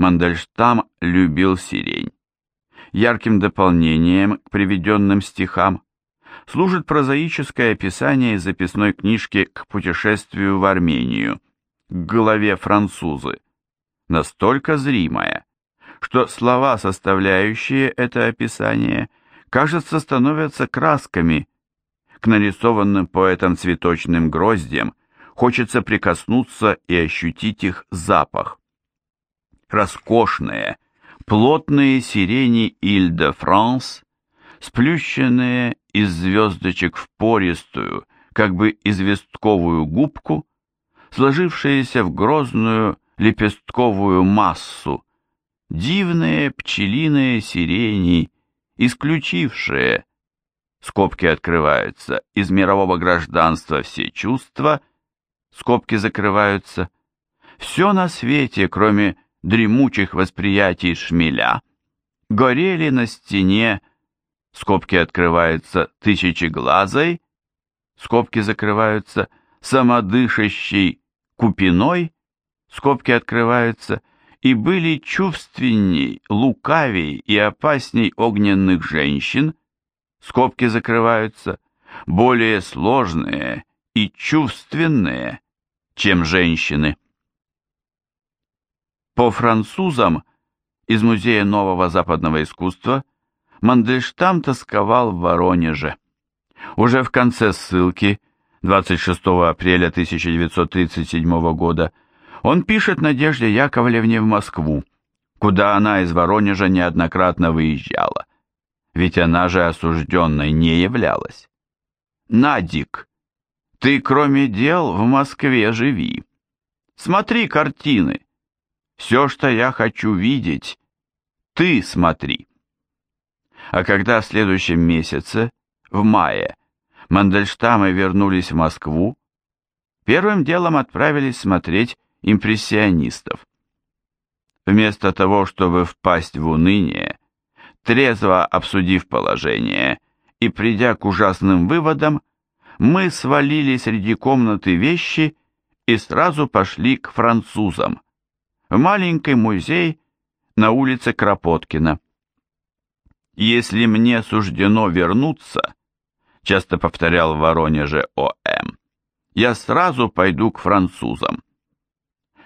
Мандельштам любил сирень. Ярким дополнением к приведенным стихам служит прозаическое описание из записной книжки к путешествию в Армению, к главе «Французы», настолько зримое, что слова, составляющие это описание, кажется, становятся красками, к нарисованным поэтом цветочным гроздьям хочется прикоснуться и ощутить их запах. Роскошные, плотные сирени Иль-де-Франс, сплющенные из звездочек в пористую, как бы известковую губку, сложившиеся в грозную лепестковую массу, дивные пчелиные сирени, исключившие, скобки открываются, из мирового гражданства все чувства, скобки закрываются, все на свете, кроме дремучих восприятий шмеля, горели на стене, скобки открываются, тысячеглазой, скобки закрываются, самодышащей купиной, скобки открываются, и были чувственней, лукавей и опасней огненных женщин, скобки закрываются, более сложные и чувственные, чем женщины. По французам из Музея нового западного искусства Мандельштам тосковал в Воронеже. Уже в конце ссылки 26 апреля 1937 года он пишет Надежде Яковлевне в Москву, куда она из Воронежа неоднократно выезжала, ведь она же осужденной не являлась. «Надик, ты кроме дел в Москве живи. Смотри картины. Все, что я хочу видеть, ты смотри». А когда в следующем месяце, в мае, Мандельштамы вернулись в Москву, первым делом отправились смотреть импрессионистов. Вместо того, чтобы впасть в уныние, трезво обсудив положение и придя к ужасным выводам, мы свалили среди комнаты вещи и сразу пошли к французам, в маленький музей на улице Кропоткина. «Если мне суждено вернуться», часто повторял в Воронеже О.М., «я сразу пойду к французам».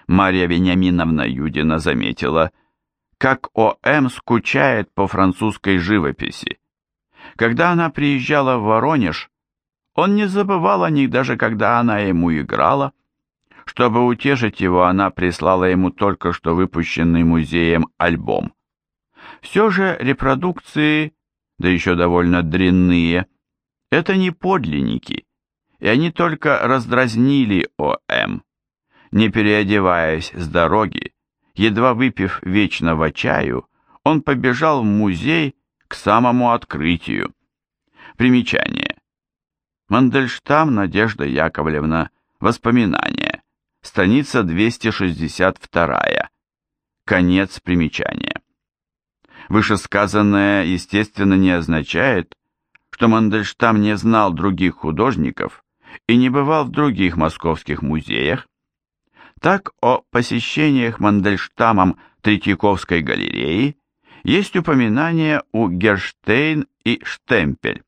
Марья Вениаминовна Юдина заметила, как О.М. скучает по французской живописи. Когда она приезжала в Воронеж, он не забывал о них даже когда она ему играла. Чтобы утешить его, она прислала ему только что выпущенный музеем альбом. Все же репродукции, да еще довольно дрянные, это не подлинники, и они только раздразнили О.М не переодеваясь с дороги, едва выпив вечного чаю, он побежал в музей к самому открытию. Примечание. Мандельштам Надежда Яковлевна. Воспоминания. Страница 262. Конец примечания. Вышесказанное, естественно, не означает, что Мандельштам не знал других художников и не бывал в других московских музеях, так о посещениях Мандельштамом Третьяковской галереи есть упоминание у Герштейн и Штемпель.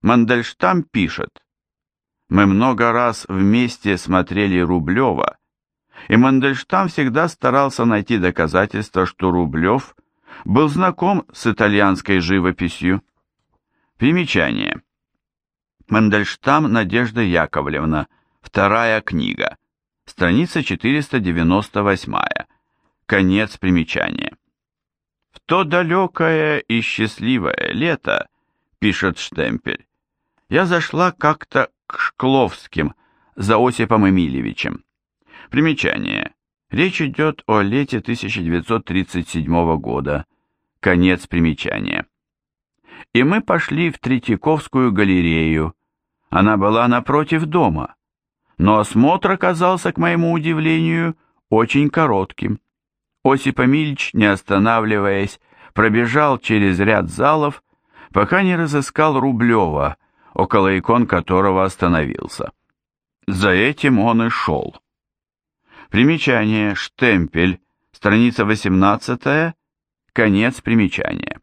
Мандельштам пишет, «Мы много раз вместе смотрели Рублева, и Мандельштам всегда старался найти доказательства, что Рублев был знаком с итальянской живописью. Примечание. Мандельштам Надежда Яковлевна, вторая книга страница 498, конец примечания. В то далекое и счастливое лето, пишет Штемпель, я зашла как-то к Шкловским за Осипом Эмильевичем. Примечание. Речь идет о лете 1937 года. Конец примечания. И мы пошли в Третьяковскую галерею. Она была напротив дома но осмотр оказался, к моему удивлению, очень коротким. Осип Амильч, не останавливаясь, пробежал через ряд залов, пока не разыскал Рублева, около икон которого остановился. За этим он и шел. Примечание «Штемпель», страница 18, конец примечания.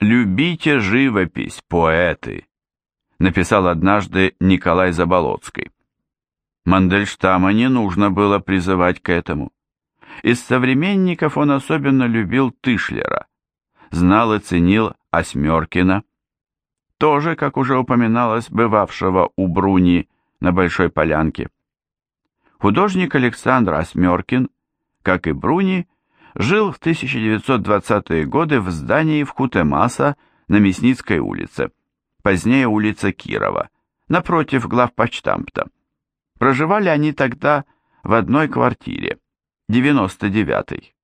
«Любите живопись, поэты», написал однажды Николай Заболоцкий. Мандельштама не нужно было призывать к этому. Из современников он особенно любил Тышлера, знал и ценил Осьмеркина, тоже, как уже упоминалось, бывавшего у Бруни на Большой Полянке. Художник Александр Осьмеркин, как и Бруни, жил в 1920-е годы в здании в Хутемаса на Мясницкой улице, позднее улица Кирова, напротив главпочтамта. Проживали они тогда в одной квартире, 99-й.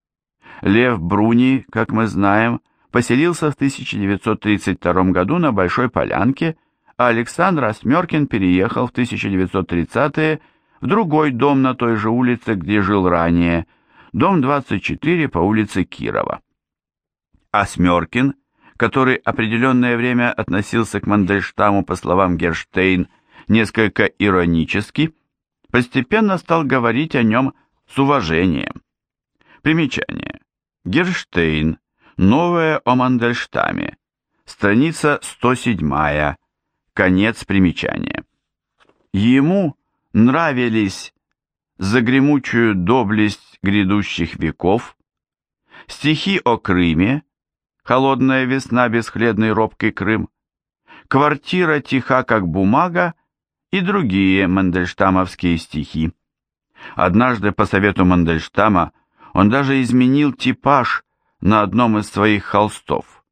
Лев Бруни, как мы знаем, поселился в 1932 году на Большой Полянке, а Александр Осмеркин переехал в 1930-е в другой дом на той же улице, где жил ранее, дом 24 по улице Кирова. Осмеркин, который определенное время относился к Мандельштаму, по словам Герштейн, несколько иронически, постепенно стал говорить о нем с уважением. Примечание. Герштейн. Новое о Мандельштаме. Страница 107. Конец примечания. Ему нравились загремучую доблесть грядущих веков, стихи о Крыме, холодная весна, бесхледный робкий Крым, квартира тиха, как бумага и другие мандельштамовские стихи. Однажды по совету Мандельштама он даже изменил типаж на одном из своих холстов,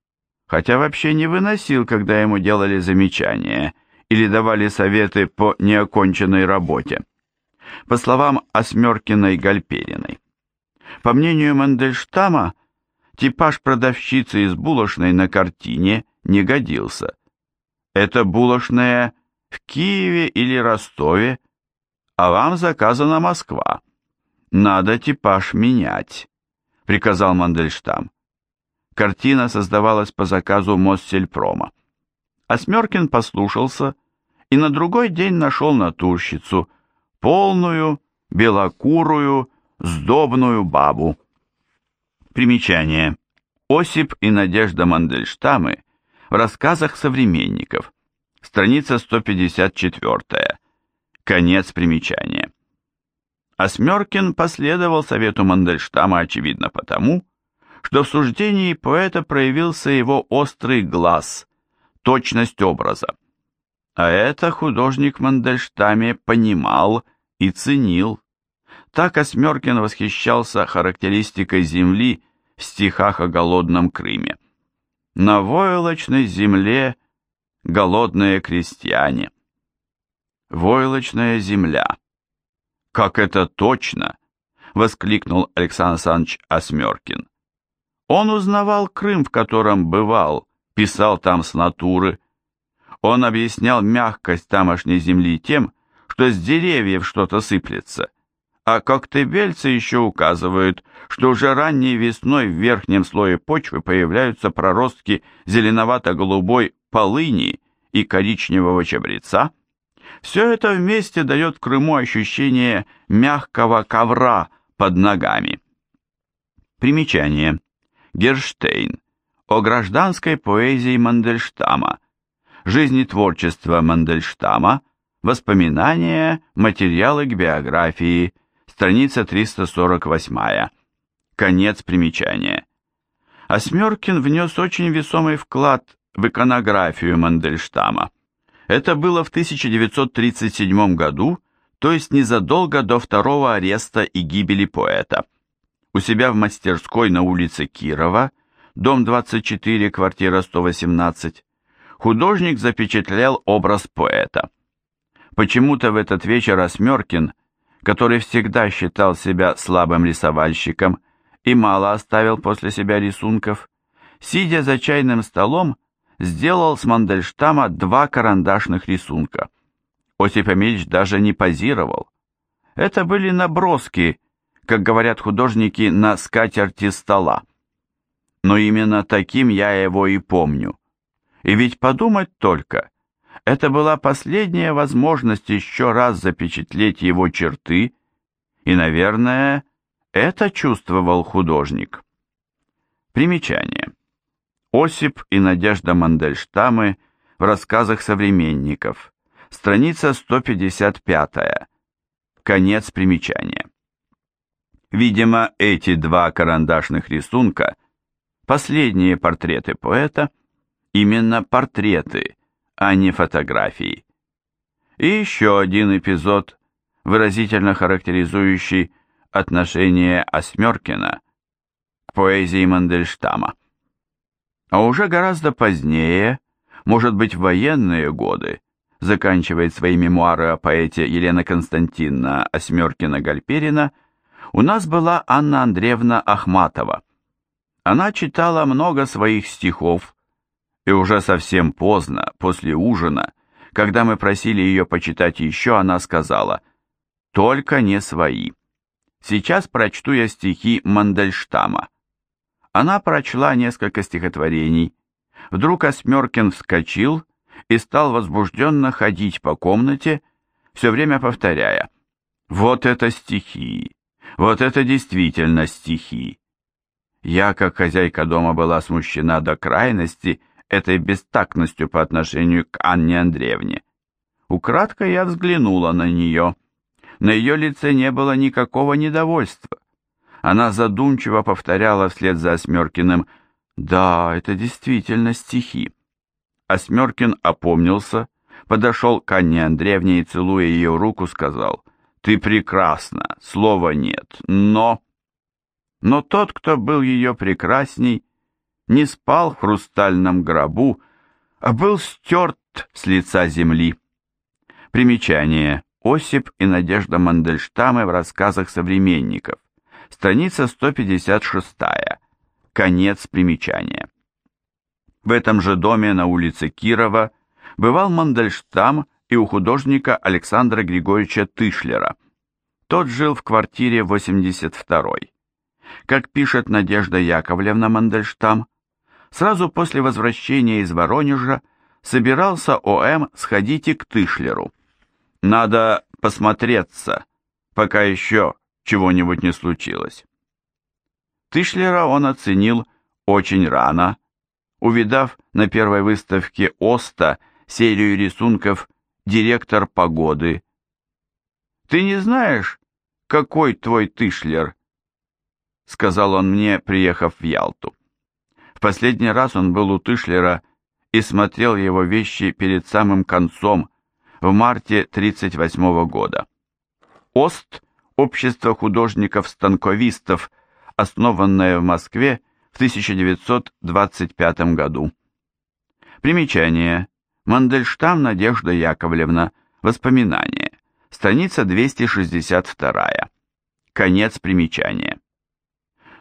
хотя вообще не выносил, когда ему делали замечания или давали советы по неоконченной работе. По словам Осмеркиной Гальпериной. По мнению Мандельштама, типаж продавщицы из булочной на картине не годился. Это булочная в Киеве или Ростове, а вам заказана Москва. Надо типаж менять приказал Мандельштам. Картина создавалась по заказу Моссельпрома. Осмеркин послушался и на другой день нашел натурщицу, полную, белокурую, сдобную бабу. Примечание. Осип и Надежда Мандельштамы в рассказах современников. Страница 154. Конец примечания. Осмеркин последовал совету Мандельштама, очевидно потому, что в суждении поэта проявился его острый глаз, точность образа. А это художник Мандельштаме понимал и ценил. Так Осмеркин восхищался характеристикой земли в стихах о голодном Крыме. «На войлочной земле голодные крестьяне». Войлочная земля «Как это точно!» — воскликнул Александр Александрович Осмеркин. Он узнавал Крым, в котором бывал, писал там с натуры. Он объяснял мягкость тамошней земли тем, что с деревьев что-то сыплется, а коктебельцы еще указывают, что уже ранней весной в верхнем слое почвы появляются проростки зеленовато-голубой полыни и коричневого чабреца, все это вместе дает Крыму ощущение мягкого ковра под ногами. Примечание. Герштейн. О гражданской поэзии Мандельштама. Жизнетворчество Мандельштама. Воспоминания, материалы к биографии. Страница 348. Конец примечания. Осмеркин внес очень весомый вклад в иконографию Мандельштама. Это было в 1937 году, то есть незадолго до второго ареста и гибели поэта. У себя в мастерской на улице Кирова, дом 24, квартира 118, художник запечатлел образ поэта. Почему-то в этот вечер Осмеркин, который всегда считал себя слабым рисовальщиком и мало оставил после себя рисунков, сидя за чайным столом, сделал с Мандельштама два карандашных рисунка. Осип Эмильевич даже не позировал. Это были наброски, как говорят художники, на скатерти стола. Но именно таким я его и помню. И ведь подумать только, это была последняя возможность еще раз запечатлеть его черты, и, наверное, Это чувствовал художник. Примечание. Осип и Надежда Мандельштамы в рассказах современников. Страница 155. Конец примечания. Видимо, эти два карандашных рисунка, последние портреты поэта, именно портреты, а не фотографии. И еще один эпизод, выразительно характеризующий отношение Осмеркина к поэзии Мандельштама. А уже гораздо позднее, может быть, в военные годы, заканчивает свои мемуары о поэте Елена Константиновна Осмеркина-Гальперина, у нас была Анна Андреевна Ахматова. Она читала много своих стихов, и уже совсем поздно, после ужина, когда мы просили ее почитать еще, она сказала «Только не свои». Сейчас прочту я стихи Мандельштама. Она прочла несколько стихотворений. Вдруг Осмеркин вскочил и стал возбужденно ходить по комнате, все время повторяя «Вот это стихи! Вот это действительно стихи!» Я, как хозяйка дома, была смущена до крайности этой бестактностью по отношению к Анне Андреевне. Украдкой я взглянула на нее. На ее лице не было никакого недовольства. Она задумчиво повторяла вслед за Осмеркиным «Да, это действительно стихи». Осмеркин опомнился, подошел к Анне Андреевне и, целуя ее руку, сказал «Ты прекрасна, слова нет, но...» Но тот, кто был ее прекрасней, не спал в хрустальном гробу, а был стерт с лица земли. Примечание. Осип и Надежда Мандельштамы в рассказах современников страница 156, конец примечания. В этом же доме на улице Кирова бывал Мандельштам и у художника Александра Григорьевича Тышлера. Тот жил в квартире 82-й. Как пишет Надежда Яковлевна Мандельштам, сразу после возвращения из Воронежа собирался ОМ «Сходите к Тышлеру». Надо посмотреться, пока еще чего-нибудь не случилось. Тышлера он оценил очень рано, увидав на первой выставке Оста серию рисунков «Директор погоды». «Ты не знаешь, какой твой Тышлер?» — сказал он мне, приехав в Ялту. В последний раз он был у Тышлера и смотрел его вещи перед самым концом, в марте 1938 года. Ост Общество художников-станковистов, основанное в Москве в 1925 году. Примечание. Мандельштам Надежда Яковлевна. Воспоминания. Страница 262. Конец примечания.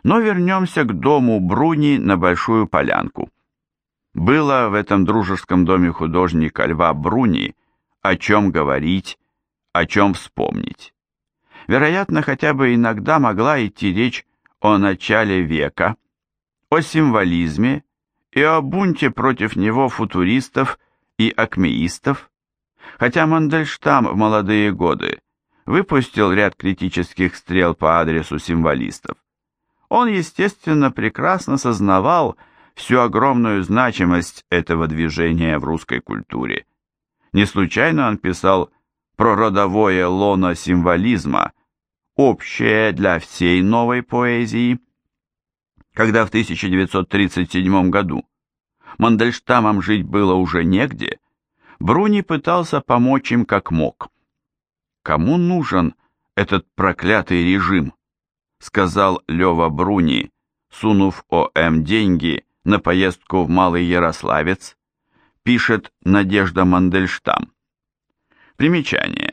Но вернемся к дому Бруни на Большую Полянку. Было в этом дружеском доме художника Льва Бруни о чем говорить, о чем вспомнить. Вероятно, хотя бы иногда могла идти речь о начале века, о символизме и о бунте против него футуристов и акмеистов, хотя Мандельштам в молодые годы выпустил ряд критических стрел по адресу символистов. Он, естественно, прекрасно сознавал всю огромную значимость этого движения в русской культуре. Не случайно он писал про родовое лоно символизма, общее для всей новой поэзии. Когда в 1937 году Мандельштамам жить было уже негде, Бруни пытался помочь им как мог. «Кому нужен этот проклятый режим?» — сказал Лева Бруни, сунув ОМ деньги на поездку в Малый Ярославец, пишет Надежда Мандельштам. Примечание.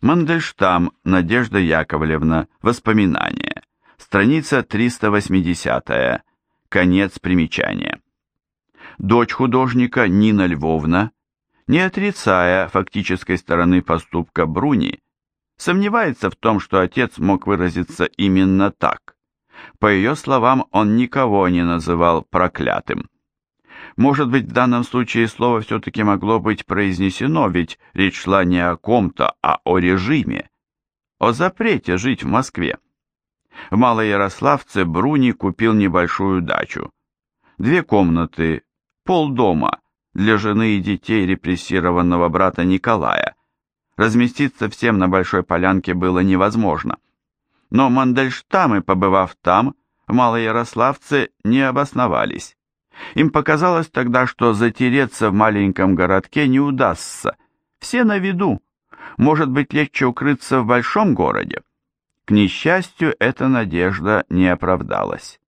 Мандельштам Надежда Яковлевна. Воспоминания. Страница 380. Конец примечания. Дочь художника Нина Львовна, не отрицая фактической стороны поступка Бруни, сомневается в том, что отец мог выразиться именно так. По ее словам, он никого не называл проклятым. Может быть, в данном случае слово все-таки могло быть произнесено, ведь речь шла не о ком-то, а о режиме, о запрете жить в Москве. В Малоярославце Бруни купил небольшую дачу. Две комнаты, полдома для жены и детей репрессированного брата Николая. Разместиться всем на большой полянке было невозможно. Но Мандельштамы, побывав там, в Малоярославце, не обосновались. Им показалось тогда, что затереться в маленьком городке не удастся. Все на виду. Может быть, легче укрыться в большом городе. К несчастью, эта надежда не оправдалась.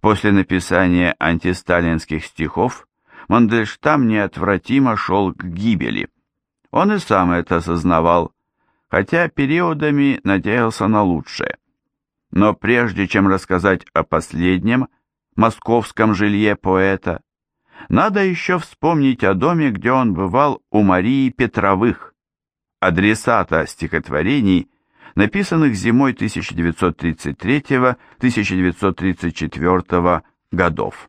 После написания антисталинских стихов Мандельштам неотвратимо шел к гибели. Он и сам это осознавал, хотя периодами надеялся на лучшее. Но прежде чем рассказать о последнем, московском жилье поэта, надо еще вспомнить о доме, где он бывал у Марии Петровых, адресата стихотворений, написанных зимой 1933-1934 годов.